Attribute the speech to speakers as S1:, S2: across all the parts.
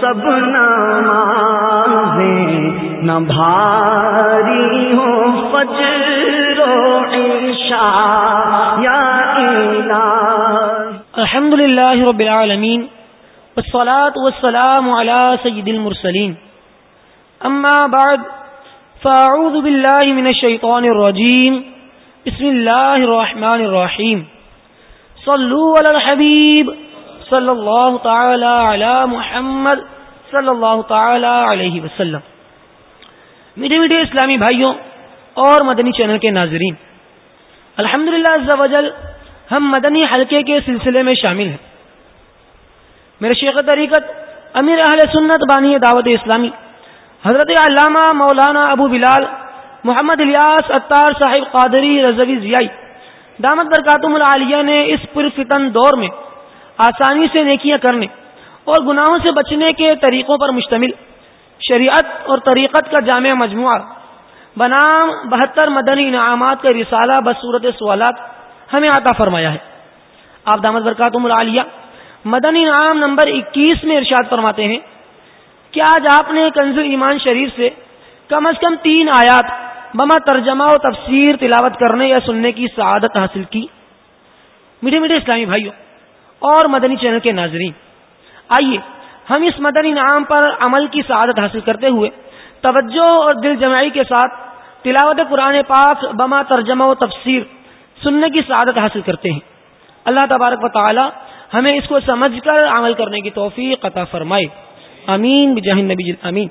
S1: سب نمازیں نہ بھاری ہو فجر و عشاء، یا
S2: الحمد للہ رب العالمین، والصلاة والسلام على سید المرسلین۔ اما بعد، فاعوذ باللہ من الشیطان الرجیم، بسم اللہ الرحمن الرحیم۔ صلو علی الحبیب صلی اللہ تعالی علی محمد صلی اللہ تعالی علیہ وسلم۔ میٹھے میٹھے اسلامی بھائیوں اور مدنی چینل کے ناظرین الحمد للہ ہم مدنی حلقے کے سلسلے میں شامل ہیں۔ میرے شیخ طریقت امیر اہل سنت بانی دعوت اسلامی، حضرت علامہ مولانا ابو بلال محمد الیاس اطار صاحب قادری رضوی ضیائی، دامت برکاتم العالیہ نے اس پرفتن دور میں آسانی سے نیکیاں کرنے اور گناہوں سے بچنے کے طریقوں پر مشتمل۔ شریعت اور طریقت کا جامع مجموعہ۔ بنام بہتر مدنی انعامات کا رسالہ بصورت سوالات ہمیں عطا فرمایا ہے۔ آپ دامد برکاتم العالیہ، مدنی انعام نمبر اکیس میں ارشاد فرماتے ہیں کہ آج آپ نے کنز ایمان شریف سے کم از کم تین آیات بما ترجمہ و تفسیر تلاوت کرنے یا سننے کی سعادت حاصل کی۔ میٹھے میٹھے اسلامی بھائیوں اور مدنی چینل کے ناظرین۔ آئیے، ہم اس مدنی نام پر عمل کی سعادت حاصل کرتے ہوئے توجہ اور دل جمعی کے ساتھ تلاوت قرآن پاک بما ترجمہ و تفسیر سننے کی سعادت حاصل کرتے ہیں۔ اللہ تبارک و تعالی ہمیں اس کو سمجھ کر عمل کرنے کی توفیق قطع فرمائے۔ امین بجہ نبی جل امین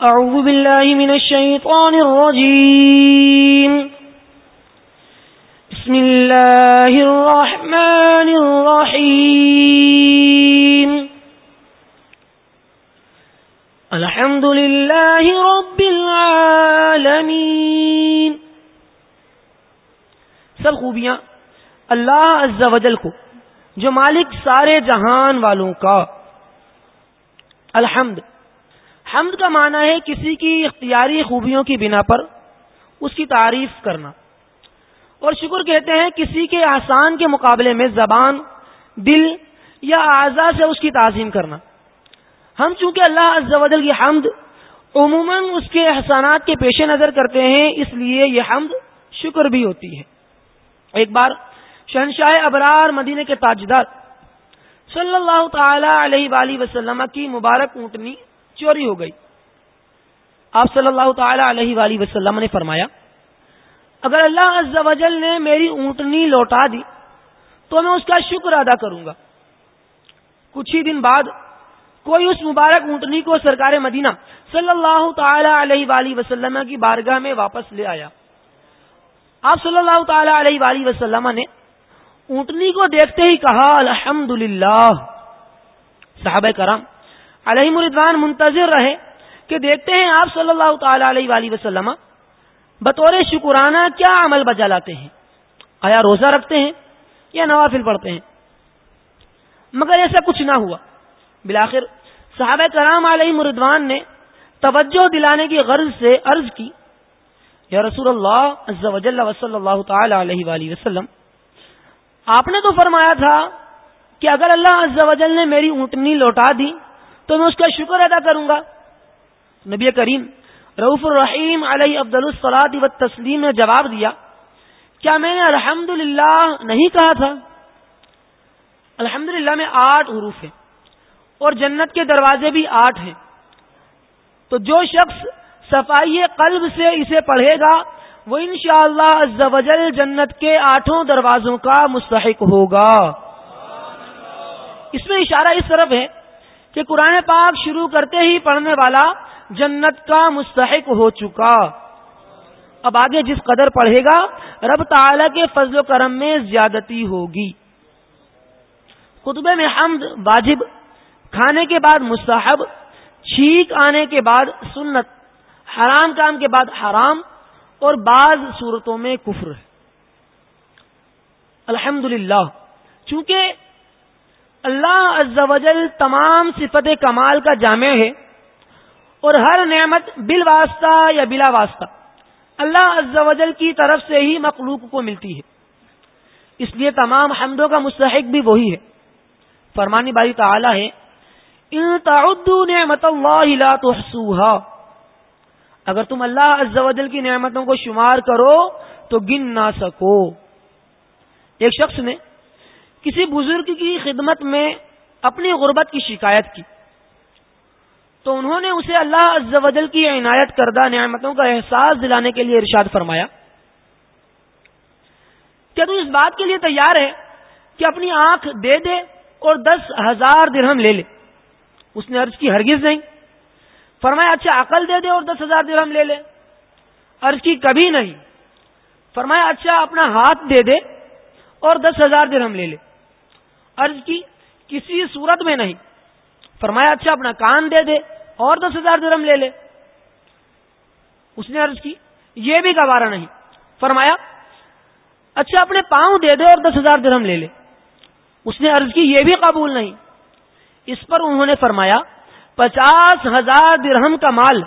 S2: اعوذ باللہ من الشیطان الرجیم۔ بسم الله الرحمن الرحيم الحمد لله رب العالمين سب خوبیاں اللہ عز و جل کو جو مالک سارے جہان والوں کا الحمد حمد کا معنی ہے کسی کی اختیاری خوبیوں کی بنا پر اس کی تعریف کرنا اور شکر کہتے ہیں کسی کے احسان کے مقابلے میں زبان، دل یا اعضا سے اس کی تعظیم کرنا۔ ہم چونکہ اللہ عز و جل کی حمد، عموماً اس کے احسانات کے پیش نظر کرتے ہیں، اس لیے یہ حمد شکر بھی ہوتی ہے۔ ایک بار شہنشاہ ابرار مدینے کے تاجدار صلی اللہ تعالی علیہ وآلہ وسلم کی مبارک اونٹنی چوری ہو گئی۔ آپ صلی اللہ تعالی علیہ وآلہ وسلم نے فرمایا اگر اللہ عز و جل نے میری اونٹنی لوٹا دی، تو میں اس کا شکر ادا کروں گا۔ کچھ ہی دن بعد کوئی اس مبارک اونٹنی کو سرکار مدینہ صلی اللہ تعالی علیہ وآلہ وسلم کی بارگاہ میں واپس لے آیا۔ آپ صلی اللہ تعالی علیہ وآلہ وسلم نے اونٹنی کو دیکھتے ہی کہا الحمد للہ صحابہ کرام علیہ مردوان منتظر رہے کہ دیکھتے ہیں آپ صلی اللہ تعالی علیہ وآلہ وسلم بطور شکرانہ کیا عمل بجا لاتے ہیں؟ آیا روزہ رکھتے ہیں یا نوافل پڑھتے ہیں؟ مگر ایسا کچھ نہ ہوا۔ بلاخر صحابہ کرام علیہ مردوان نے توجہ دلانے کی غرض سے عرض کی، یا رسول اللہ عز و جل وصلی اللہ تعالی علیہ وآلہ وسلم، آپ نے تو فرمایا تھا کہ اگر اللہ عز و جل نے میری اونٹنی لوٹا دی تو میں اس کا شکر ادا کروں گا۔ نبی کریم رعف الرحیم علیہ عبد الصلاط و تسلیم نے جواب دیا، کیا میں نے الحمد نہیں کہا تھا؟ الحمد میں آٹھ حروف ہیں اور جنت کے دروازے بھی آٹھ ہیں۔ تو جو شخص صفائی قلب سے اسے پڑھے گا، وہ انشاءاللہ شاء اللہ جنت کے آٹھوں دروازوں کا مستحق ہوگا۔ اس میں اشارہ اس طرف ہے کہ قرآن پاک شروع کرتے ہی پڑھنے والا جنت کا مستحق ہو چکا۔ اب آگے جس قدر پڑھے گا، رب تعالی کے فضل و کرم میں زیادتی ہوگی۔ خطبے میں حمد واجب، کھانے کے بعد مستحب، چھینک آنے کے بعد سنت، حرام کام کے بعد حرام، اور بعض صورتوں میں کفر۔ ہے الحمد چونکہ اللہ عز و جل تمام صفت کمال کا جامع ہے اور ہر نعمت بل واسطہ یا بلا واسطہ۔ اللہ عز و جل کی طرف سے ہی مخلوق کو ملتی ہے۔ اس لیے تمام حمدوں کا مستحق بھی وہی ہے۔ فرمانی باری تعالی ہے، ان تعدو نعمت اللہ لا تحصوها اگر تم اللہ عز و جل کی نعمتوں کو شمار کرو تو گن نہ سکو۔ ایک شخص نے کسی بزرگ کی خدمت میں اپنی غربت کی شکایت کی۔ تو انہوں نے اسے اللہ عز و جل کی عنایت کردہ نعمتوں کا احساس دلانے کے لیے ارشاد فرمایا کیا تو اس بات کے لیے تیار ہے کہ اپنی آنکھ دے دے اور دس ہزار درہم لے لے۔ اس نے عرض کی، ہرگز نہیں۔ فرمایا اچھا عقل دے دے اور دس ہزار درہم لے لے۔ عرض کی، کبھی نہیں۔ فرمایا اچھا اپنا ہاتھ دے دے اور دس ہزار درہم لے لے۔ عرض کی، کسی صورت میں نہیں۔ فرمایا اچھا اپنا کان دے دے اور دس ہزار درہم لے لے۔ اس نے عرض کی، یہ بھی گوارا نہیں۔ فرمایا اچھا اپنے پاؤں دے دے اور دس ہزار درہم لے لے۔ اس نے عرض کی، یہ بھی قبول نہیں۔ اس پر انہوں نے فرمایا، پچاس ہزار درہم کا مال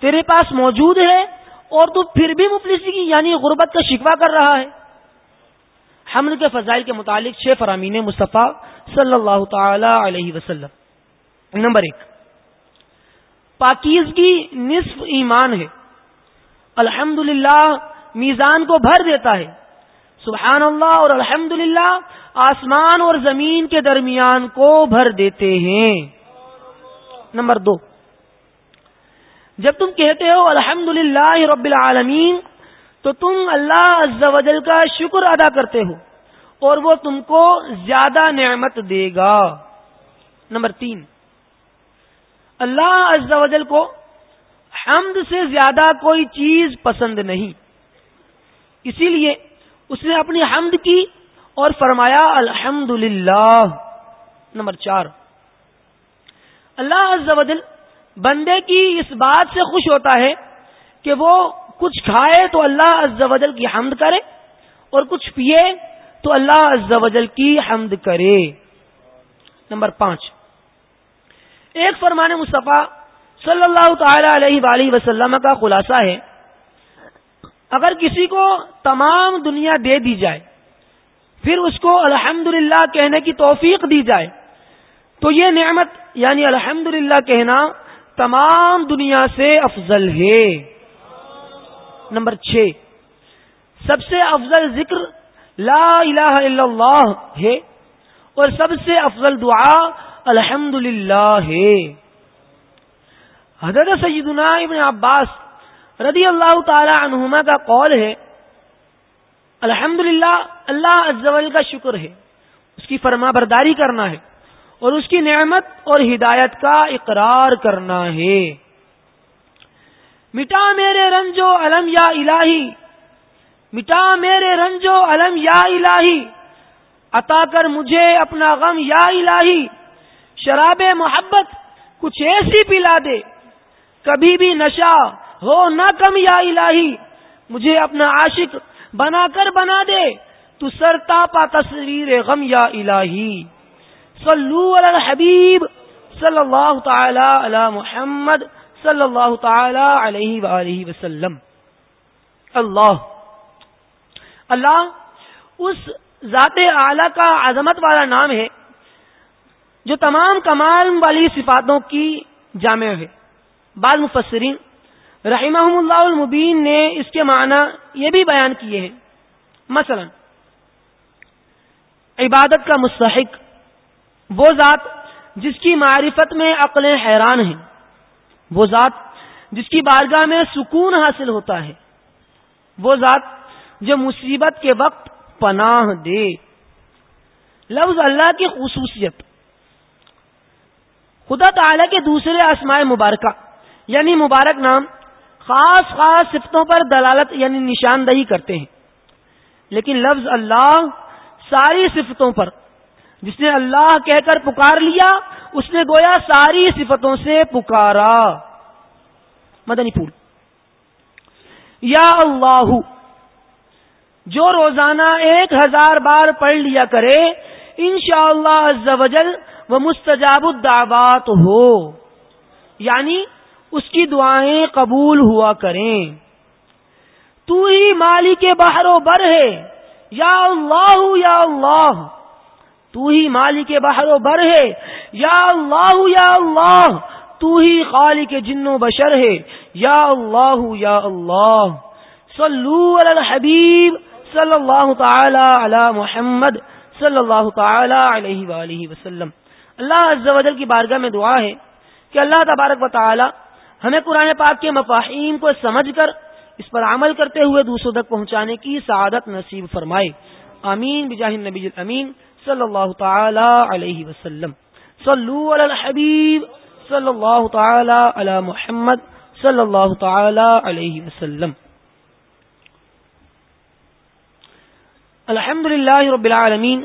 S2: تیرے پاس موجود ہے اور تو پھر بھی مفلسی کی یعنی غربت کا شکوا کر رہا ہے۔ حمل کے فضائل کے متعلق شیخ فرامین مصطفیٰ صلی اللہ تعالی علیہ وسلم۔ نمبر ایک پاکیزگی نصف ایمان ہے۔ الحمد میزان کو بھر دیتا ہے۔ سبحان اللہ اور الحمد آسمان اور زمین کے درمیان کو بھر دیتے ہیں۔ نمبر دو۔ جب تم کہتے ہو الحمد رب العالمین، تو تم اللہ عز و جل کا شکر ادا کرتے ہو اور وہ تم کو زیادہ نعمت دے گا۔ نمبر تین۔ اللہ عز و جل کو حمد سے زیادہ کوئی چیز پسند نہیں۔ اسی لیے اس نے اپنی حمد کی اور فرمایا الحمد نمبر چار۔ اللہ عز و جل بندے کی اس بات سے خوش ہوتا ہے کہ وہ کچھ کھائے تو اللہ عز و جل کی حمد کرے اور کچھ پیے تو اللہ عز و جل کی حمد کرے۔ نمبر پانچ۔ ایک فرمان مصطفیٰ صلی اللہ تعالی علیہ وآلہ وسلم کا خلاصہ ہے۔ اگر کسی کو تمام دنیا دے دی جائے، پھر اس کو الحمد کہنے کی توفیق دی جائے، تو یہ نعمت یعنی الحمد کہنا تمام دنیا سے افضل ہے۔ نمبر چھ، سب سے افضل ذکر لا الہ الا اللہ ہے اور سب سے افضل دعا الحمد ہے حضرت سیدنا ابن عباس رضی اللہ تعالی عنہما کا قول ہے الحمد اللہ ازول کا شکر ہے، اس کی فرما برداری کرنا ہے، اور اس کی نعمت اور ہدایت کا اقرار کرنا ہے۔ مٹا میرے رنجو علم یا الہی، مٹا میرے رنجو علم یا الہی، عطا کر مجھے اپنا غم یا الہی شراب محبت کچھ ایسی پلا دے۔ کبھی بھی نشہ ہو نہ کم یا الہی، مجھے اپنا عاشق بنا کر بنا دے۔ تو سرتا پا تصویر غم یا الہی۔ صلو علی الحبیب صلی اللہ تعالی علی محمد صلی اللہ تعالی علیہ وآلہ وسلم۔ اللہ اللہ اس ذات اعلی کا عظمت والا نام ہے۔ جو تمام کمال والی صفاتوں کی جامع ہے۔ بعض مفسرین رحمہ اللہ المبین نے اس کے معنی یہ بھی بیان کیے ہیں۔ مثلا، عبادت کا مستحق وہ ذات جس کی معرفت میں عقلیں حیران ہیں وہ ذات جس کی بارگاہ میں سکون حاصل ہوتا ہے۔ وہ ذات جو مصیبت کے وقت پناہ دے۔ لفظ اللہ کی خصوصیت خدا تعالی کے دوسرے اسماء مبارکہ یعنی مبارک نام، خاص خاص صفتوں پر دلالت یعنی نشاندہی کرتے ہیں۔ لیکن لفظ اللہ ساری صفتوں پر، جس نے اللہ کہہ کر پکار لیا، اس نے گویا ساری صفتوں سے پکارا۔ مدنی پور یا اللہ، جو روزانہ ایک ہزار بار پڑھ لیا کرے، انشاءاللہ شاء اللہ وہ مستجاب الدعوات ہو۔ یعنی اس کی دعائیں قبول ہوا کریں۔ تو ہی مالی کے باہر و بر ہے۔ یا اللہ یا اللہ۔ تو ہی مالی کے باہر و بر ہے۔ یا اللہ یا اللہ۔ تو ہی خالی کے جن و بشر ہے۔ یا اللہ یا اللہ۔ صلو علی الحبیب صلی اللہ تعالی علی محمد صلی اللہ تعالی علیہ وآلہ وسلم۔ اللہ عز و جل کی بارگاہ میں دعا ہے کہ اللہ تبارک و تعالی ہمیں قرآن پاک کے مفاہیم کو سمجھ کر اس پر عمل کرتے ہوئے دوسروں تک پہنچانے کی سعادت نصیب فرمائے۔ آمین۔ بجاہ النبی الامین صلی اللہ تعالی علیہ وسلم۔ صلو علی الحبیب صلی اللہ تعالی علی محمد صلی اللہ تعالی علیہ وسلم۔ الحمد للہ رب العالمین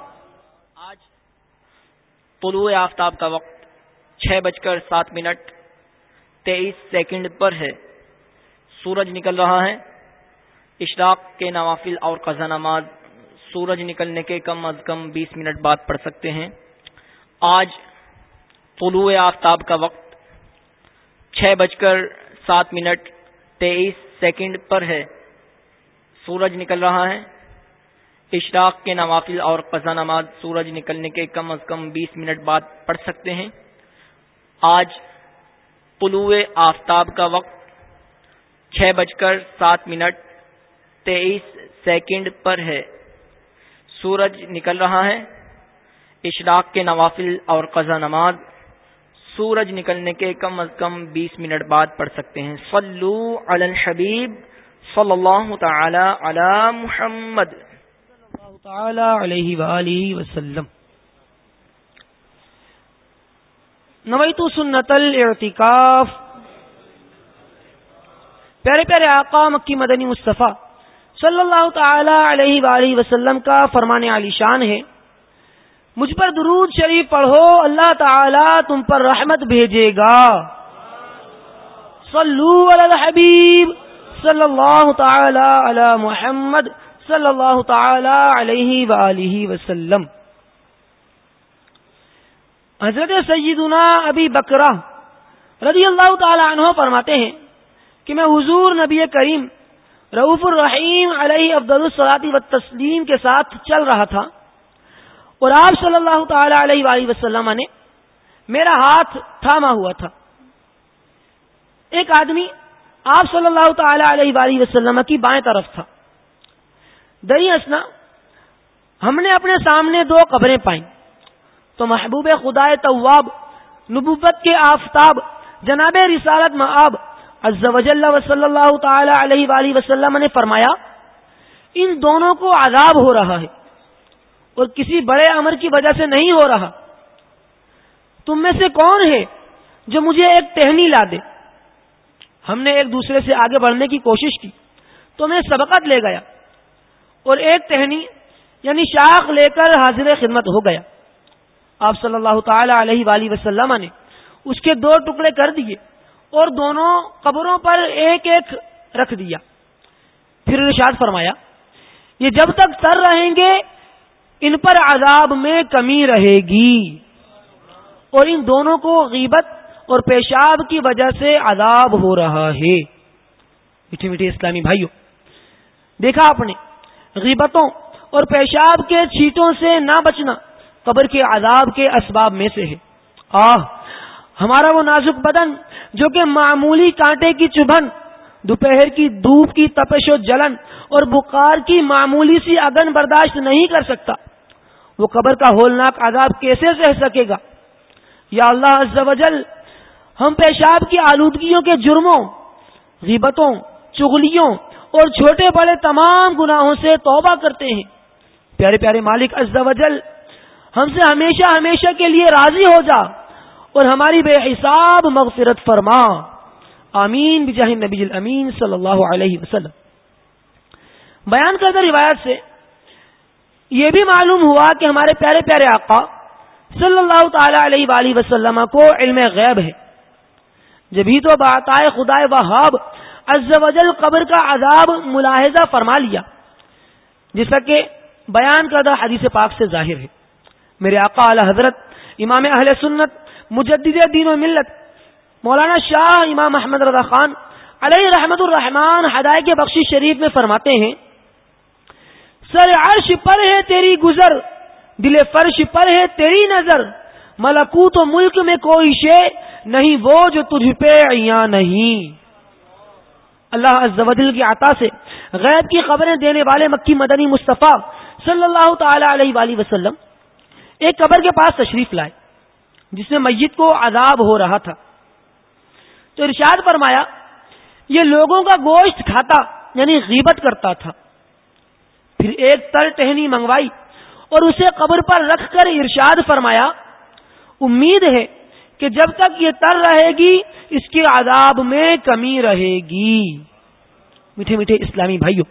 S3: طلوع آفتاب کا وقت چھ بج کر سات منٹ تیئیس سیکنڈ پر ہے۔ سورج نکل رہا ہے۔ اشراق کے نوافل اور قزا نماز سورج نکلنے کے کم از کم بیس منٹ بعد پڑھ سکتے ہیں۔ آج طلوع آفتاب کا وقت چھ بج کر سات منٹ تیئیس سیکنڈ پر ہے۔ سورج نکل رہا ہے۔ اشراق کے نوافل اور قزا نماز سورج نکلنے کے کم از کم بیس منٹ بعد پڑھ سکتے ہیں۔ آج طلوع آفتاب کا وقت چھ بج کر سات منٹ تیئیس سیکنڈ پر ہے۔ سورج نکل رہا ہے۔ اشراق کے نوافل اور قزا نماز سورج نکلنے کے کم از کم بیس منٹ بعد پڑھ سکتے ہیں۔ صلو علی الحبیب صلی اللہ تعالی علی محمد۔
S2: تعالی علیہ وآلہ وسلم۔ نویت سنت الاعتکاف۔ پیارے پیارے آقا مکی مدنی مصطفیٰ صلی اللہ تعالی علیہ وآلہ وسلم کا فرمان علی شان ہے۔ مجھ پر درود شریف پڑھو، اللہ تعالی تم پر رحمت بھیجے گا۔ صلو علی الحبیب صلی اللہ تعالی علی محمد۔ صلی اللہ تعالی علیہ وآلہ وسلم. حضرت سیدنا ابی بکرہ رضی اللہ تعالی عنہ فرماتے ہیں کہ میں حضور نبی کریم رعف الرحیم علیہ عبد الصلاطی و تسلیم کے ساتھ چل رہا تھا اور آپ صلی اللہ تعالی علیہ وآلہ وسلم نے میرا ہاتھ تھاما ہوا تھا۔ ایک آدمی آپ صلی اللہ تعالی علیہ وآلہ وسلم کی بائیں طرف تھا۔ دری اسنا، ہم نے اپنے سامنے دو قبریں پائیں تو محبوب خدا طواب نبوت کے آفتاب، جناب رسالت معاب عز و جل و صلی اللہ تعالی علیہ وآلہ وسلم نے فرمایا، ان دونوں کو عذاب ہو رہا ہے اور کسی بڑے امر کی وجہ سے نہیں ہو رہا۔ تم میں سے کون ہے جو مجھے ایک ٹہنی لا دے؟ ہم نے ایک دوسرے سے آگے بڑھنے کی کوشش کی۔ تو میں سبقت لے گیا۔ اور ایک ٹہنی یعنی شاخ لے کر حاضر خدمت ہو گیا۔ آپ صلی اللہ تعالی علیہ وآلہ وسلم نے اس کے دو ٹکڑے کر دیے اور دونوں قبروں پر ایک ایک رکھ دیا۔ پھر ارشاد فرمایا، یہ جب تک تر رہیں گے، ان پر عذاب میں کمی رہے گی۔ اور ان دونوں کو غیبت اور پیشاب کی وجہ سے عذاب ہو رہا ہے۔ میٹھے میٹھے اسلامی بھائیوں دیکھا آپ نے غیبتوں اور پیشاب کے چھیٹوں سے نہ بچنا قبر کے عذاب کے اسباب میں سے ہے۔ آہ، ہمارا وہ نازک بدن جو کہ معمولی کانٹے کی چبھن، دوپہر کی دھوپ کی تپش و جلن اور بخار کی معمولی سی اگن برداشت نہیں کر سکتا، وہ قبر کا ہولناک عذاب کیسے سہ سکے گا؟ یا اللہ عز و جل، ہم پیشاب کی آلودگیوں کے جرموں، غیبتوں، چغلیوں اور چھوٹے بڑے تمام گناہوں سے توبہ کرتے ہیں۔ پیارے پیارے مالک عز و جل، ہم سے ہمیشہ ہمیشہ کے لیے راضی ہو جا اور ہماری بے حساب مغفرت فرما۔ آمین، بجاہ نبی الامین صلی اللہ علیہ وسلم۔ بیان کردہ روایت سے یہ بھی معلوم ہوا کہ ہمارے پیارے پیارے آقا صلی اللہ تعالی علیہ وآلہ وسلم کو علم غیب ہے۔ جبھی تو بات آئے خدا وحاب عز و جل قبر کا عذاب ملاحظہ فرما لیا جیسا کہ بیان کردہ حدیث پاک سے ظاہر ہے۔ میرے آقا اعلی حضرت، امام اہل سنت، مجدد دین و ملت، مولانا شاہ امام محمد رضا خان علیہ رحمت الرحمان ہدایت کے بخشی شریف میں فرماتے ہیں، سر عرش پر ہے تیری گزر، دل فرش پر ہے تیری نظر، ملکوت و ملک میں کوئی شے نہیں، وہ جو تجھ پہ یا نہیں۔ اللہ عز و جل کی عطا سے غیب کی خبریں دینے والے مکی مدنی مصطفیٰ صلی اللہ تعالی علیہ وآلہ وسلم ایک قبر کے پاس تشریف لائے، جس میں میت کو عذاب ہو رہا تھا۔ تو ارشاد فرمایا، یہ لوگوں کا گوشت کھاتا یعنی غیبت کرتا تھا۔ پھر ایک تر ٹہنی منگوائی اور اسے قبر پر رکھ کر ارشاد فرمایا، امید ہے کہ جب تک یہ تر رہے گی، اس کے عذاب میں کمی رہے گی۔ میٹھے میٹھے اسلامی بھائیوں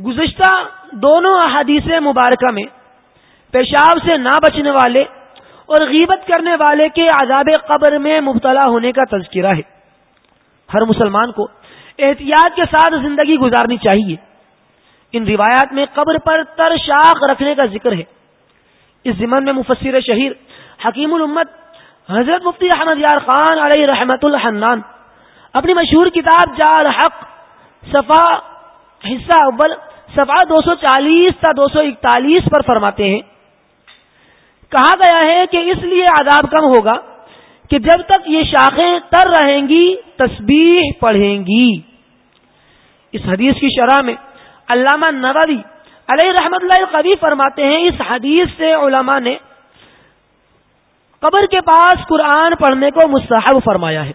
S2: گزشتہ دونوں احادیث مبارکہ میں پیشاب سے نہ بچنے والے اور غیبت کرنے والے کے عذاب قبر میں مبتلا ہونے کا تذکرہ ہے۔ ہر مسلمان کو احتیاط کے ساتھ زندگی گزارنی چاہیے۔ ان روایات میں قبر پر تر شاخ رکھنے کا ذکر ہے۔ اس ضمن میں مفسر شہیر حکیم الامت حضرت مفتی احمد یار خان علیہ رحمت الحنان اپنی مشہور کتاب جا الحق صفا حصہ اول صفا دو سو چالیس تا دو سو اکتالیس پر فرماتے ہیں۔ کہا گیا ہے کہ اس لیے عذاب کم ہوگا کہ جب تک یہ شاخیں تر رہیں گی، تسبیح پڑھیں گی۔ اس حدیث کی شرح میں علامہ نووی علیہ رحمت اللہ قبی فرماتے ہیں، اس حدیث سے علماء نے قبر کے پاس قرآن پڑھنے کو مستحب فرمایا ہے۔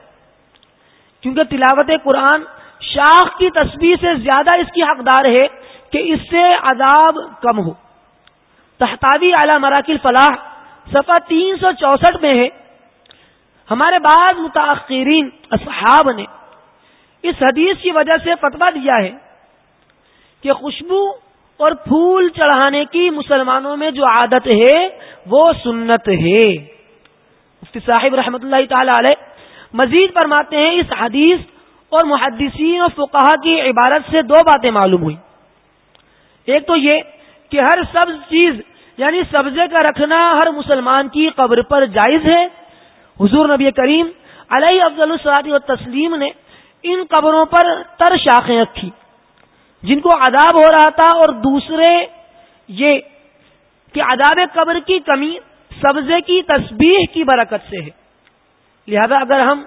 S2: کیونکہ تلاوت قرآن شاخ کی تصویر سے زیادہ اس کی حقدار ہے کہ اس سے عذاب کم ہو۔ تحتاوی اعلی مراکل فلاح صفحہ تین سو چونسٹھ میں ہے۔ ہمارے بعض متاثرین اصحاب نے اس حدیث کی وجہ سے فتوا دیا ہے کہ خوشبو اور پھول چڑھانے کی مسلمانوں میں جو عادت ہے وہ سنت ہے۔ مفتی صاحب رحمۃ اللہ تعالی علیہ مزید فرماتے ہیں اس حدیث اور محدثین اور فقہ کی عبارت سے دو باتیں معلوم ہوئی ایک تو یہ کہ ہر سبز چیز یعنی سبزے کا رکھنا ہر مسلمان کی قبر پر جائز ہے۔ حضور نبی کریم علیہ افضل الصلاطی و تسلیم نے ان قبروں پر تر شاخیں رکھی، جن کو عذاب ہو رہا تھا اور دوسرے یہ کہ عذاب قبر کی کمی سبزے کی تسبیح کی برکت سے ہے۔ لہذا اگر ہم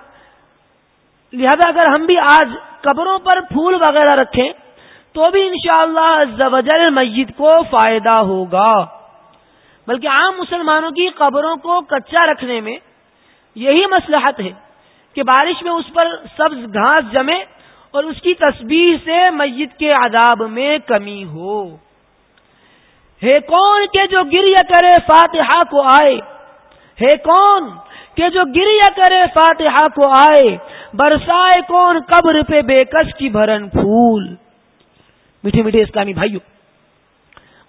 S2: لہذا اگر ہم بھی آج قبروں پر پھول وغیرہ رکھیں، تو بھی انشاءاللہ شاء اللہ مسجد کو فائدہ ہوگا۔ بلکہ عام مسلمانوں کی قبروں کو کچا رکھنے میں یہی مسلحت ہے کہ بارش میں اس پر سبز گھاس جمے اور اس کی تصویر سے مسجد کے عذاب میں کمی ہو۔ ہے کون کہ جو گریا کرے فاتحہ کو آئے؟ ہے کون کہ جو گریا کرے فاتحہ کو آئے؟ برسائے کون قبر پہ بے کس کی بھرن پھول؟ میٹھے میٹھے اسلامی بھائیو،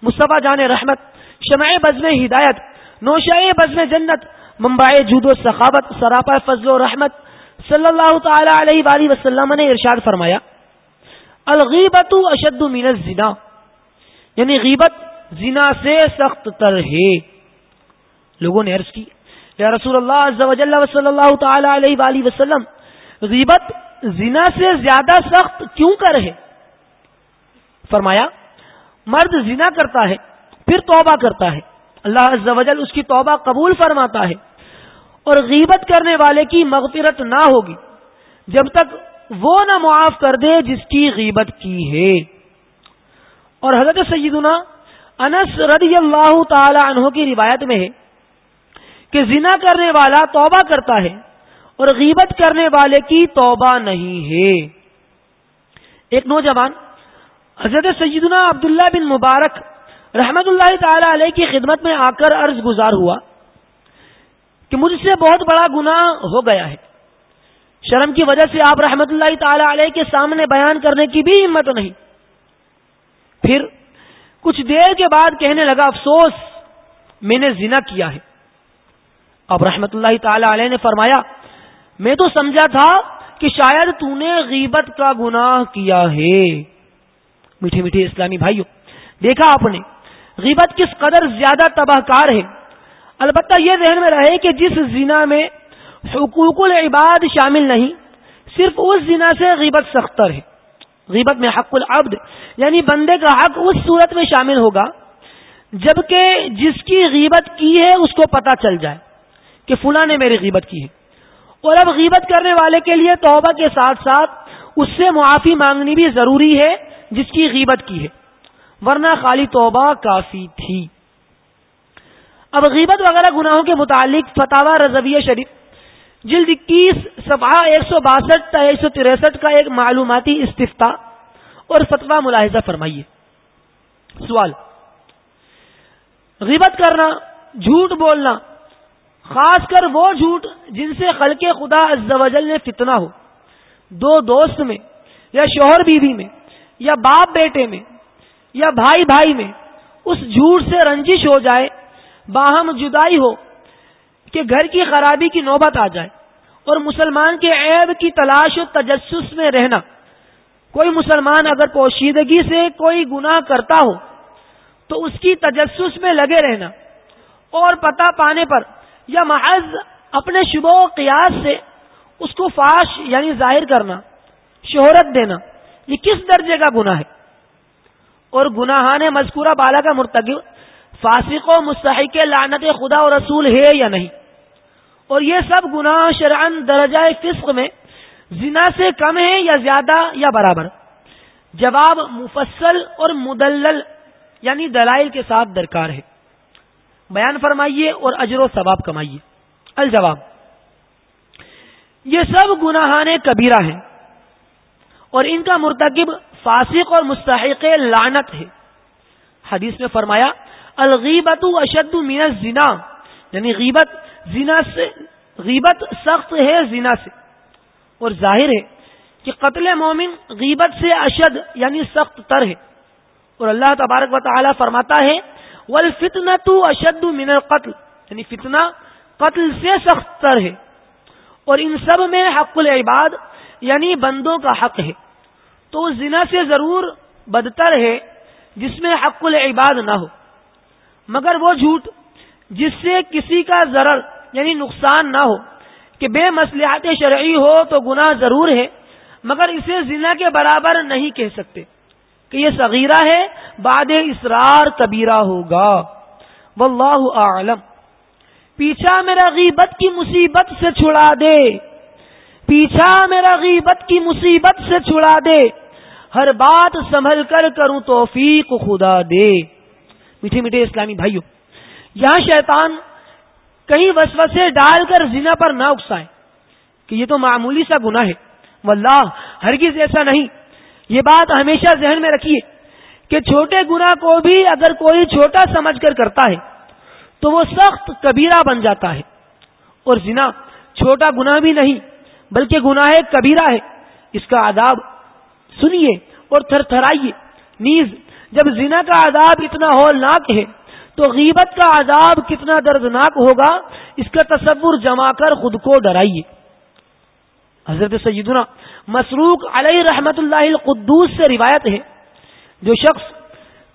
S2: مصطفیٰ جان رحمت، شمع بزم ہدایت، نوشہ بزم جنت ممبائے جود و سخاوت، سراپا فضل و رحمت، صلی اللہ تعالی علیہ وآلہ وسلم نے ارشاد فرمایا الغیبت اشد من الزنا یعنی غیبت زنا سے سخت تر ہے لوگوں نے عرض کی، یا رسول اللہ عز و جل صلی اللہ تعالی علیہ وآلہ وسلم، غیبت زنا سے زیادہ سخت کیوں کر ہے؟ فرمایا، مرد زنا کرتا ہے، پھر توبہ کرتا ہے۔ اللہ عز و جل اس کی توبہ قبول فرماتا ہے۔ اور غیبت کرنے والے کی مغفرت نہ ہوگی، جب تک وہ نہ معاف کر دے جس کی غیبت کی ہے۔ اور حضرت سیدنا انس رضی اللہ تعالی عنہ کی روایت میں ہے کہ زنا کرنے والا توبہ کرتا ہے اور غیبت کرنے والے کی توبہ نہیں ہے۔ ایک نوجوان حضرت سیدنا عبداللہ بن مبارک رحمت اللہ تعالی علیہ کی خدمت میں آ کر عرض گزار ہوا کہ مجھ سے بہت بڑا گنا ہو گیا ہے۔ شرم کی وجہ سے آپ رحمت اللہ تعالی علیہ کے سامنے بیان کرنے کی بھی ہمت نہیں۔ پھر کچھ دیر کے بعد کہنے لگا، افسوس، میں نے زنا کیا ہے۔ اب رحمت اللہ تعالی علیہ نے فرمایا، میں تو سمجھا تھا کہ شاید تو نے غیبت کا گناہ کیا ہے۔ میٹھے میٹھے اسلامی بھائیوں، دیکھا آپ نے، غیبت کس قدر زیادہ تباہ کار ہے۔ البتہ یہ ذہن میں رہے کہ جس زنا میں حقوق العباد شامل نہیں، صرف اس زنا سے غیبت سختر ہے۔ غیبت میں حق العبد یعنی بندے کا حق اس صورت میں شامل ہوگا جبکہ جس کی غیبت کی ہے اس کو پتا چل جائے کہ فلاں نے میری غیبت کی ہے۔ اور اب غیبت کرنے والے کے لیے توبہ کے ساتھ ساتھ اس سے معافی مانگنی بھی ضروری ہے جس کی غیبت کی ہے۔ ورنہ خالی توبہ کافی تھی۔ اب غیبت وغیرہ گناہوں کے متعلق فتح رضویہ شریف جلد اکیس صفحہ ایک سو باسٹھ ایک سو تریسٹھ کا ایک معلوماتی استفتا اور فتوا ملاحظہ فرمائیے۔ سوال، غیبت کرنا، جھوٹ بولنا، خاص کر وہ جھوٹ جن سے خلق خدا وجل نے فتنا ہو، دو دوست میں، یا شوہر بیوی میں، یا باپ بیٹے میں، یا بھائی بھائی میں، اس جھوٹ سے رنجش ہو جائے، باہم جدائی ہو کہ گھر کی خرابی کی نوبت آ جائے اور مسلمان کے عیب کی تلاش و تجسس میں رہنا۔ کوئی مسلمان اگر پوشیدگی سے کوئی گناہ کرتا ہو تو اس کی تجسس میں لگے رہنا اور پتہ پانے پر یا محض اپنے شبہ و قیاس سے اس کو فاش یعنی ظاہر کرنا، شہرت دینا، یہ کس درجے کا گناہ ہے؟ اور گناہان مذکورہ بالا کا مرتکب، فاسق و مستحق لعنت خدا و رسول ہے یا نہیں؟ اور یہ سب گناہ شرعن درجہ فسق میں زنا سے کم ہے یا زیادہ یا برابر؟ جواب مفصل اور مدلل یعنی دلائل کے ساتھ درکار ہے۔ بیان فرمائیے اور اجر و ثواب کمائیے۔ الجواب یہ سب گناہان کبیرہ ہیں اور ان کا مرتکب فاسق اور مستحق لعنت ہے۔ حدیث میں فرمایا الغیبت اشد من الزنا یعنی غیبت زنا سے غیبت سخت ہے، زنا سے۔ اور ظاہر ہے کہ قتل مومن غیبت سے اشد یعنی سخت تر ہے۔ اور اللہ تبارک و تعالی فرماتا ہے فتنا تو اشد من القتل۔ یعنی فتنہ قتل سے سخت تر ہے۔ اور ان سب میں حق العباد یعنی بندوں کا حق ہے۔ تو زنا سے ضرور بدتر ہے جس میں حق العباد نہ ہو۔ مگر وہ جھوٹ جس سے کسی کا ضرر یعنی نقصان نہ ہو کہ بے مسلحات شرعی ہو تو گناہ ضرور ہے، مگر اسے زنا کے برابر نہیں کہہ سکتے کہ یہ صغیرہ ہے، بعد اسرار کبیرہ ہوگا۔ واللہ اعلم۔ پیچھا میرا غیبت کی مصیبت سے چھڑا دے۔ پیچھا میرا غیبت کی مصیبت سے چھڑا دے۔ ہر بات سنبھل کر کروں توفیق خدا دے۔ میٹھے میٹھے اسلامی بھائیوں یہاں شیطان کہیں وسوسے ڈال کر زنا پر نہ اکسائے کہ یہ تو معمولی سا گناہ ہے۔ واللہ، ہرگز ایسا نہیں۔ یہ بات ہمیشہ ذہن میں رکھیے کہ چھوٹے گنا کو بھی اگر کوئی چھوٹا سمجھ کر کرتا ہے، تو وہ سخت کبیرہ بن جاتا ہے۔ اور زنا چھوٹا گنا بھی نہیں، بلکہ گناہ کبیرہ ہے۔ اس کا آداب سنیے اور تھر تھرائیے نیز، جب زنا کا آداب اتنا ہولناک ہے تو غیبت کا عذاب کتنا دردناک ہوگا، اس کا تصور جما کر خود کو ڈرائیے۔ حضرت سیدنا مسروق علیہ رحمت اللہ القدوس سے روایت ہے، جو شخص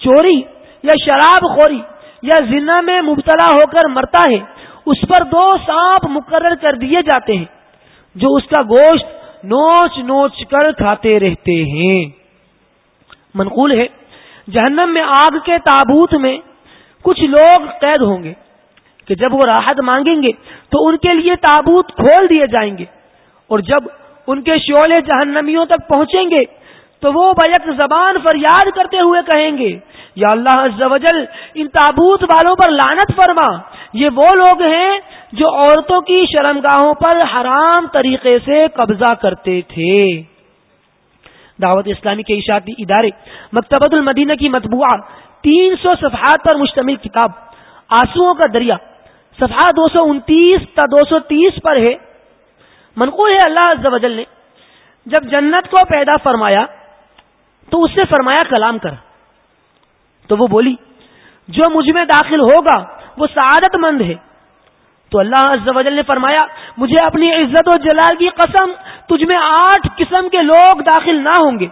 S2: چوری یا شراب خوری یا زنا میں مبتلا ہو کر مرتا ہے، اس پر دو سانپ مقرر کر دیے جاتے ہیں، جو اس کا گوشت نوچ نوچ کر کھاتے رہتے ہیں۔ منقول ہے، جہنم میں آگ کے تابوت میں کچھ لوگ قید ہوں گے کہ جب وہ راحت مانگیں گے تو ان کے لیے تابوت کھول دیے جائیں گے اور جب ان کے شعلے جہنمیوں تک پہنچیں گے تو وہ بیک زبان فریاد کرتے ہوئے کہیں گے، یا اللہ عز و جل، ان تابوت والوں پر لانت فرما۔ یہ وہ لوگ ہیں جو عورتوں کی شرمگاہوں پر حرام طریقے سے قبضہ کرتے تھے۔ دعوت اسلامی کے اشاعتی ادارے مکتبۃ المدینہ کی مطبوعہ تین سو صفحات پر مشتمل کتاب آنسو کا دریا۔ صفحہ دو سو انتیس تا دو سو تیس پر ہے۔ منقول ہے اللہ عز و جل نے۔ جب جنت کو پیدا فرمایا، تو اس سے فرمایا کلام کر۔ تو وہ بولی، جو مجھ میں داخل ہوگا، وہ سعادت مند ہے۔ تو اللہ عز و جل نے فرمایا، مجھے اپنی عزت و جلال کی قسم، تجھ میں آٹھ قسم کے لوگ داخل نہ ہوں گے۔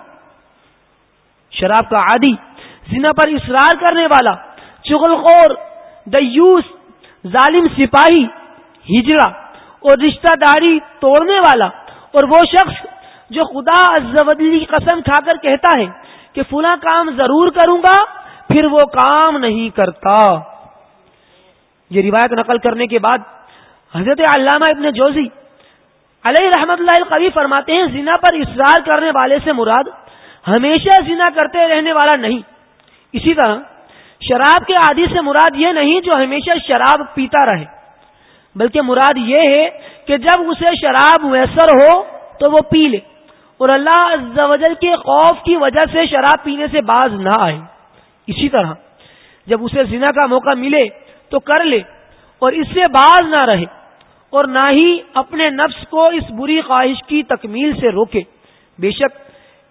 S2: شراب کا عادی زنا پر اصرار کرنے والا چغل خور دیوس، ظالم سپاہی ہجڑا اور رشتہ داری توڑنے والا اور وہ شخص جو خدا کی قسم کھا کر کہتا ہے کہ فلاں کام ضرور کروں گا، پھر وہ کام نہیں کرتا۔ یہ روایت نقل کرنے کے بعد حضرت علامہ ابن جوزی علیہ رحمت اللہ القوی فرماتے ہیں، زنا پر اصرار کرنے والے سے مراد ہمیشہ زنا کرتے رہنے والا نہیں۔ اسی طرح شراب کے عادی سے مراد یہ نہیں جو ہمیشہ شراب پیتا رہے، بلکہ مراد یہ ہے کہ جب اسے شراب میسر ہو تو وہ پی لے اور اللہ عز و جل کے خوف کی وجہ سے شراب پینے سے باز نہ آئے۔ اسی طرح جب اسے زنا کا موقع ملے تو کر لے اور اس سے باز نہ رہے اور نہ ہی اپنے نفس کو اس بری خواہش کی تکمیل سے روکے۔ بے شک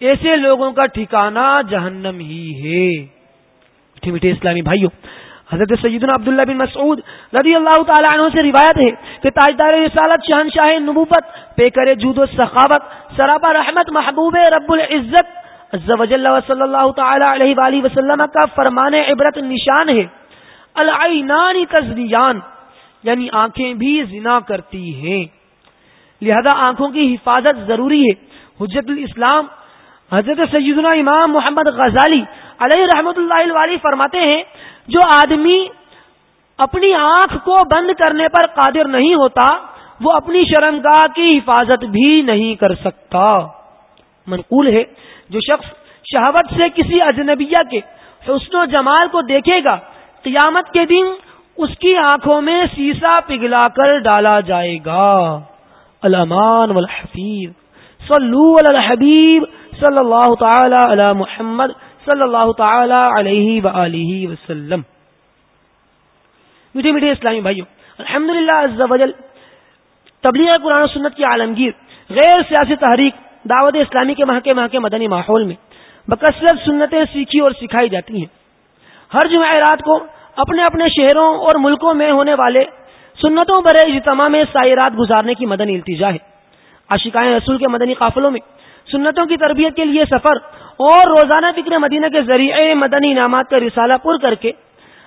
S2: ایسے لوگوں کا ٹھکانہ جہنم ہی ہے۔ میٹھے میٹھے اسلامی بھائیوں۔ حضرت سیدنا عبداللہ بن مسعود رضی اللہ تعالیٰ عنہ سے روایت ہے کہ تاجدار رسالت، شہنشاہ نبوت پے کرے جود و سخاوت سراپا رحمت محبوب رب العزت عز و صلی اللہ تعالی علیہ وآلہ وسلم کا فرمان عبرت نشان ہے۔ العینانی تزنیان یعنی آنکھیں بھی زنا کرتی ہیں۔ لہذا آنکھوں کی حفاظت ضروری ہے۔ حجت الاسلام، حضرت سیدنا امام محمد غزالی علیہ رحمت اللہ علیہ فرماتے ہیں، جو آدمی اپنی آنکھ کو بند کرنے پر قادر نہیں ہوتا، وہ اپنی شرمگاہ کی حفاظت بھی نہیں کر سکتا۔ منقول ہے، جو شخص شہوت سے کسی اجنبیہ کے حسن و جمال کو دیکھے گا، قیامت کے دن اس کی آنکھوں میں سیسا پگھلا کر ڈالا جائے گا۔ الامان والحفیظ، صلو علی الحبیب صلی اللہ تعالی علی محمد صلی اللہ تعالی علیہ وآلہ وسلم۔ میٹھے میٹھے اسلامی بھائیوں الحمد للہ تبلیغ قرآن و سنت کی عالمگیر، غیر سیاسی تحریک، دعوت اسلامی کے ماہ کے ماہ کے مدنی ماحول میں بکثرت سنتیں سیکھی اور سکھائی جاتی ہیں۔ ہر جمعرات کو اپنے اپنے شہروں اور ملکوں میں ہونے والے سنتوں برے اجتماع میں سائرات گزارنے کی مدنی التجا ہے۔ عاشقائیں رسول کے مدنی قافلوں میں سنتوں کی تربیت کے لیے سفر اور روزانہ فکر مدینہ کے ذریعے مدنی انعامات کا رسالہ پر کر کے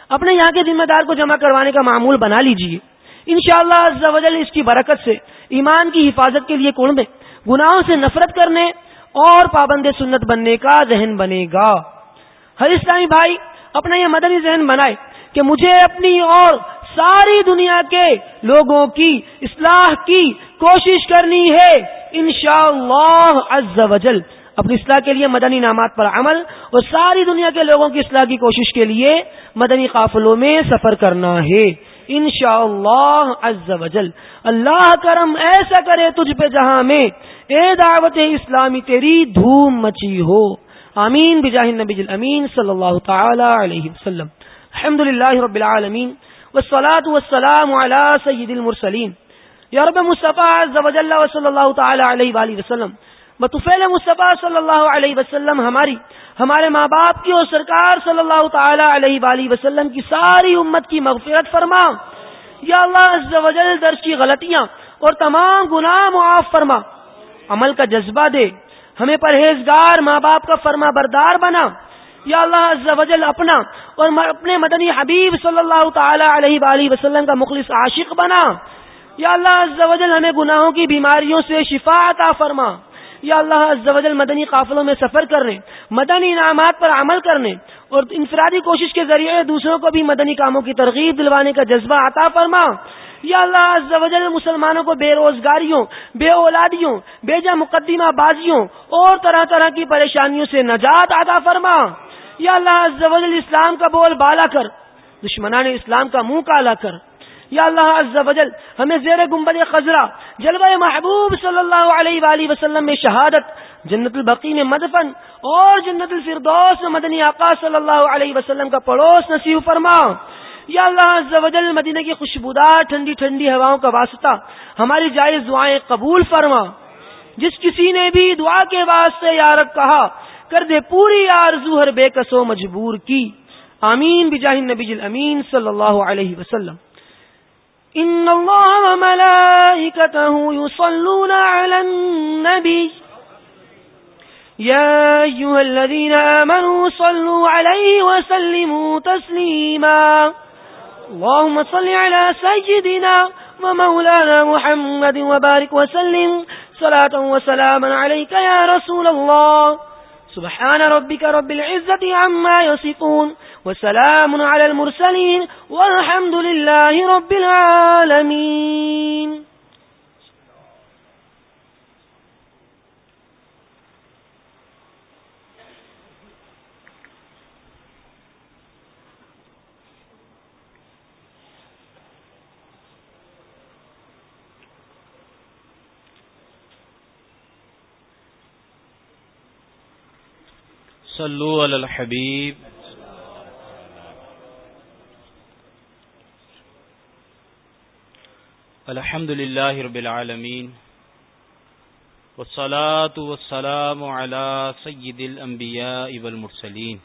S2: اپنے یہاں کے ذمہ دار کو جمع کروانے کا معمول بنا لیجیے ان شاء اللہ اس کی برکت سے، ایمان کی حفاظت کے لیے میں گناہوں سے نفرت کرنے اور پابند سنت بننے کا ذہن بنے گا۔ ہر اسلامی بھائی، اپنا یہ مدنی ذہن بنائے کہ مجھے اپنی اور ساری دنیا کے لوگوں کی اصلاح کی کوشش کرنی ہے۔ انشاءاللہ عز و جل۔ اپنی اصلاح کے لیے مدنی نامات پر عمل اور ساری دنیا کے لوگوں کی اصلاح کی کوشش کے لیے مدنی قافلوں میں سفر کرنا ہے۔ انشاءاللہ عز و جل اللہ کرم ایسا کرے تجھ پہ جہاں میں۔ اے دعوت اسلامی، تیری دھوم مچی ہو۔ آمین۔ بجاہ النبی امین صلی اللہ تعالی علیہ وسلم۔ الحمد للہ رب العالمین۔ والصلاة والسلام على سید المرسلین۔ یا رب مصطفیٰ عز و جل و صلی اللہ تعالی علیہ وآلہ وسلم۔ بطفیل مصطفیٰ صلی اللہ علیہ وسلم ہماری، ہمارے ماں باپ کی اور سرکار صلی اللہ تعالی علیہ وآلہ وسلم کی ساری امت کی مغفرت فرما۔ یا اللہ عز و جل درج کی غلطیاں اور تمام گناہ معاف فرما۔ عمل کا جذبہ دے۔ ہمیں پرہیزگار ماں باپ کا فرما بردار بنا۔ یا اللہ عز و جل اپنا اور اپنے مدنی حبیب صلی اللہ تعالی علیہ وآلہ وسلم کا مخلص عاشق بنا۔ یا اللہ عز و جل ہمیں گناہوں کی بیماریوں سے شفا عطا فرما۔ یا اللہ عز و جل مدنی قافلوں میں سفر کرنے، مدنی انعامات پر عمل کرنے، اور انفرادی کوشش کے ذریعے دوسروں کو بھی مدنی کاموں کی ترغیب دلوانے کا جذبہ عطا فرما۔ یا اللہ عز و جل مسلمانوں کو بے روزگاریوں، بے اولادیوں بے جا مقدمہ بازیوں، اور طرح طرح کی پریشانیوں سے نجات عطا فرما۔ یا اللہ عز و جل اسلام کا بول بالا کر، دشمنان اسلام کا منہ کالا کر۔ یا اللہ عز و جل، ہمیں زیر گنبد خزرہ جلوہ محبوب صلی اللہ علیہ وآلہ وسلم میں شہادت، جنت البقی میں مدفن، اور جنت الفردوس میں مدنی آقا صلی اللہ علیہ وسلم کا پڑوس نصیب فرما۔ یا اللہ عز و جل، مدینہ کی خوشبودار، ٹھنڈی ٹھنڈی ہواؤں کا واسطہ، ہماری جائز دعائیں قبول فرما۔ جس کسی نے بھی دعا کے واسطے یارب کہا، کر دے پوری آرزو ہر بے کسو مجبور کی۔ آمین، بجاہ النبی الامین صلی اللہ علیہ وسلم۔ ان اللہ وملائکته یصلون علی النبی يا أيها الذين آمنوا صلوا عليه وسلموا تسليما. اللهم صل على سيدنا ومولانا محمد وبارك وسلم. صلاة وسلاما عليك يا رسول الله. سبحان ربك رب العزة عما يصفون. وسلام على المرسلين والحمد لله رب العالمين.
S4: صلو علی الحبیب الحمد للہ رب العالمین والصلاة والسلام على سید الانبیاء والمرسلین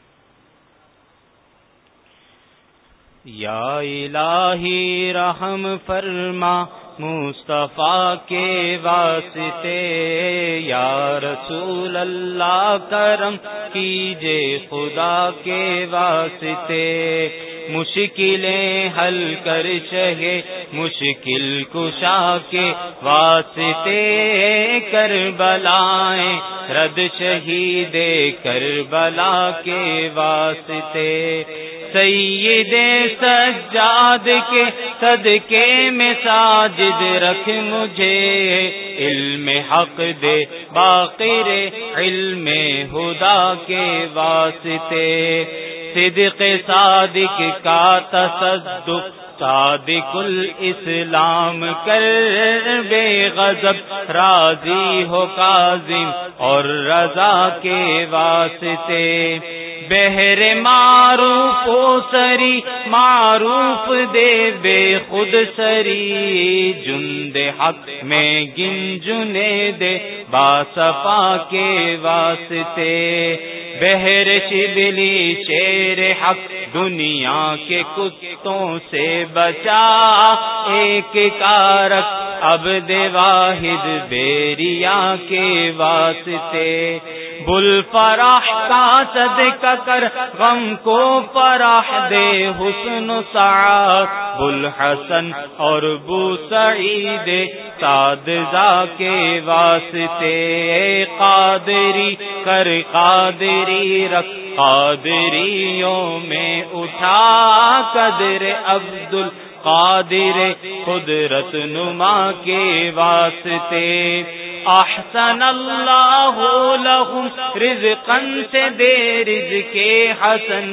S4: یا الہی رحم فرما مصطفیٰ کے واسطے، یا رسول اللہ کرم کیجے خدا کے واسطے۔ مشکلیں حل کر چہے، مشکل کشا کے واسطے کر بلائیں رد شہید کر بلا کے واسطے۔ سید سجاد کے صدقے میں ساجد رکھ مجھے، علم حق دے باقر علم خدا کے واسطے۔ صدق صادق کا تصدق، صادق الاسلام کر بے غضب، راضی ہو کاظم اور رضا کے واسطے۔ بہر معروف و سری، معروف دے بے خود سری۔ جند حق میں گن جنے دے باصفا کے واسطے۔ بہر شبلی شیر حق دنیا کے کتوں سے بچا۔ ایک کارک اب دے واحد بیریا کے واسطے بل فراح کا صدقہ کر، غم کو فراح دے حسن سعاد بل حسن اور بو سعید سادزا کے واسطے قادری کر، قادری رکھ۔ قادریوں میں اٹھا قدر عبد القادر قدرت نما کے واسطے۔ احسن اللہ لہم رزقا سے دے رزق حسن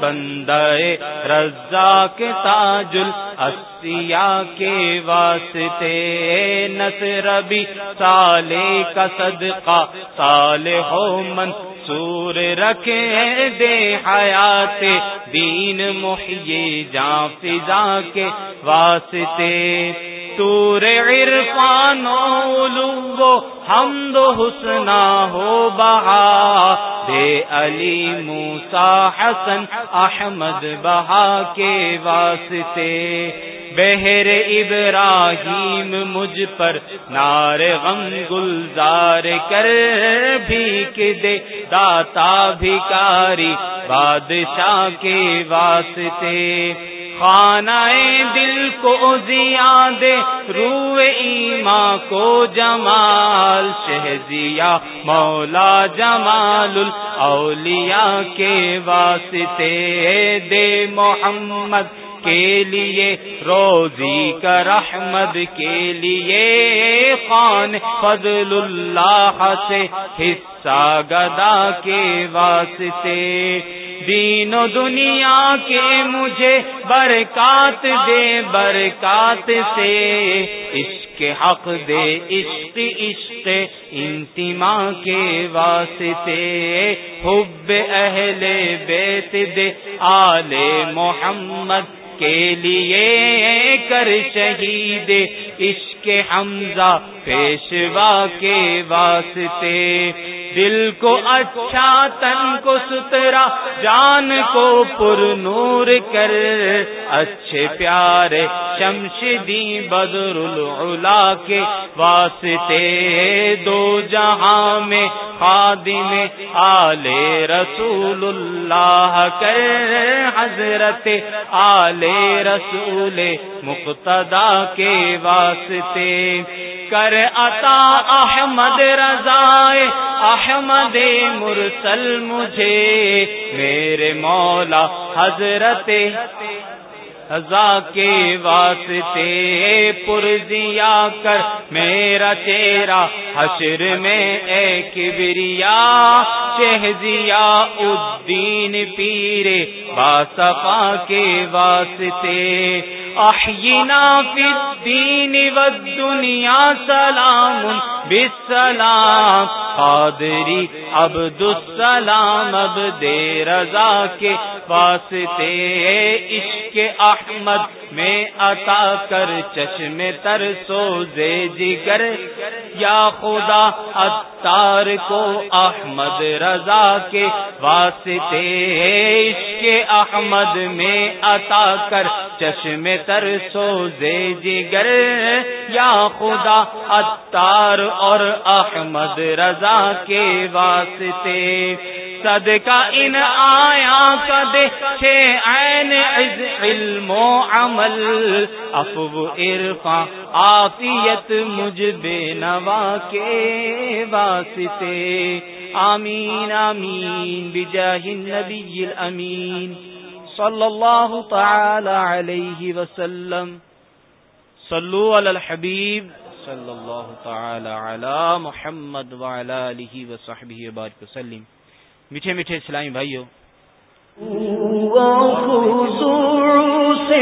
S4: بندے. رزاق تاج الاسیاء کے واسطے نصر بھی سالے کا صدقہ. صالح و منصور رکھے دے حیات. دین محیی جاں فضا کے واسطے تور عرفان و حمد و حسنا ہو بہا۔ دے علی موسا حسن احمد بہا کے واسطے۔ بہر ابراہیم مجھ پر نار غم گلزار کر بھی دے۔ داتا بھکاری بادشاہ کے واسطے۔ خانہ دل کو زیاد رو ایما کو جمال شہزیا مولا جمال الاولیاء کے واسطے دے محمد کے لیے، روزی کا رحمد کے لیے خان فضل اللہ سے حصہ گدا کے واسطے۔ دین و دنیا کے مجھے برکات دے، برکات سے۔ عشق حق دے، عشق عشق انتما کے واسطے۔ حب اہل بیت دے، آل محمد کے لیے کر شہید۔ عشق حمزہ، پیشوا کے واسطے۔ دل کو اچھا تن کو سترا جان کو پر نور کر۔ اچھے پیارے شمشدی بدر العلا کے واسطے دو جہاں میں خادم آل رسول اللہ کر حضرت، آل رسول مقتدا کے واسطے۔ کر عطا احمد رضائے، احمد مرسل مجھے۔ میرے مولا حضرت کے واسطے پرزیا کر، میرا چہرہ حشر میں ایک بریا شہزیا الدین پیرے باصفا کے واسطے۔ احینا فی الدین والدنیا سلام بسلام قادری عبد السلام اب دے رضا کے واسطے۔ عشق احمد میں عطا کر چشم تر سوزے جگر یا خدا اتار کو احمد رضا کے واسطے، عشق احمد میں عطا کر چشم تر سوزے جگر یا خدا اتار اور احمد رضا کے واسطے۔ صدقہ ان آیا کدے عین علم و عمل افو عرفا آفیت مجھ بے نوا کے واسطے۔ آمین آمین، بجاہ النبی الامین۔ صلی اللہ تعالی علیہ وسلم۔ صلو علی الحبیب۔ صلی اللہ تعالی علی محمد وعلی آلہ وصحبہ وبارک وسلم۔ میٹھے میٹھے اسلامی بھائیو بھائیوں
S1: سے